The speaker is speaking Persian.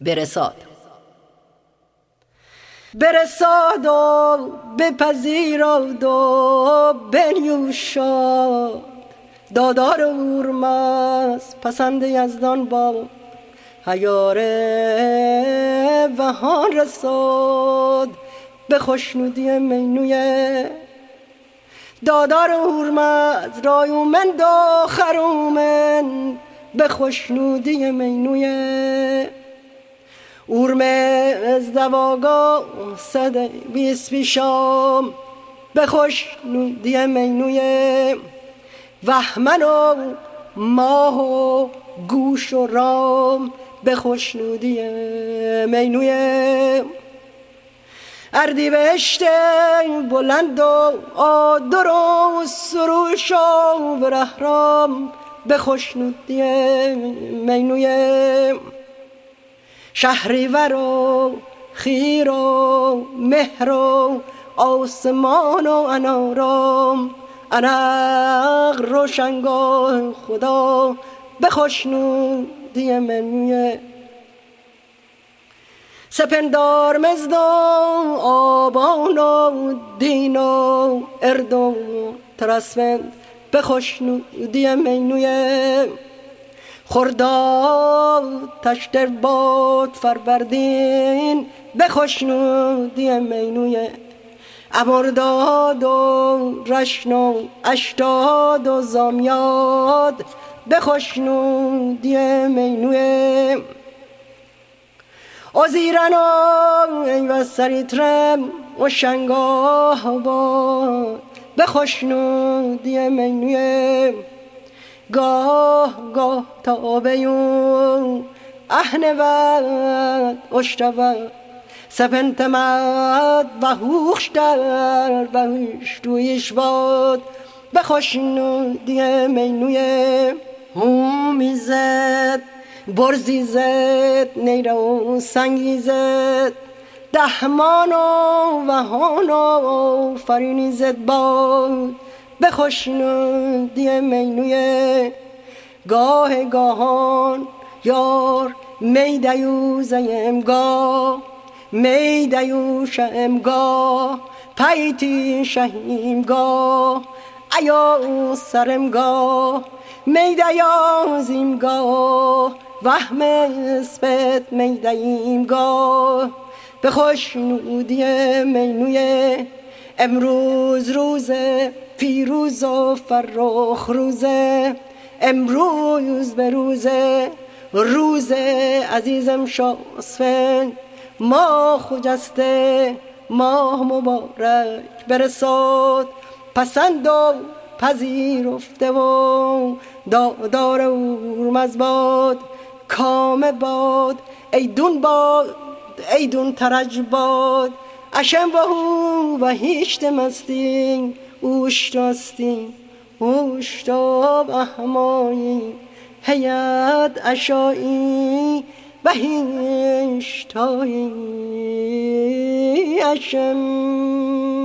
برساد. برساد و بپذیراد و بنیوشاد. دادار اورمز پسند یزدان با هیاره وهان رساد. به خوشنودی مینوی دادار هورمز رایومند و خرومن به خوشنودی مینوی دواگا صد بیس بیشام به خوشنودی مینوی وحمن و ماه و گوش و رام. به خوشنودی مینوی اردی بهشت بلند و آدر و سروش و برهرام به خوشنودی مینوی شهریور و خیر و مهر و آسمان و انارام انق روشنگاه خدا به خوشنودی منوی سپندار مزدان آبان و دین و ارد و ترسوند به خوشنودی مینوی خرداد تشتر باد فربردین به خوشنودی مینوی امرداد و رشن و اشتاد و زامیاد به خوشنودی مینوی. و ای سریترم و شنگاه باد به خوشنودی مینوی. گاه گاه تا بیون اهن ود اشتود سپنتمد و هوخش در و تویش باد. به خوشنودی مینوی هومی زد. برزی زد نیره و سنگی زد. دهمان و وهان و فرینی زد باد. به خوشنودی مینوی گاه گاهان. یار می گاه می دیوشم گاه. پیتی شهیم گاه ایا سرم گاه. می گاه وهم اسبت می دیم گاه. به خوشنودی مینوی امروز روز پیروز و فرخ روزه امروز به روزه روز عزیزم شاسفن ما خجسته ماه مبارک برساد پسند و پذیرفته و دادار اورمز باد کام باد ایدون باد ایدون ترج باد. اشم و هو و هیشت مستین اوشتاستین اوشتاب احمایی هیت اشایی و هیشتایی. اشم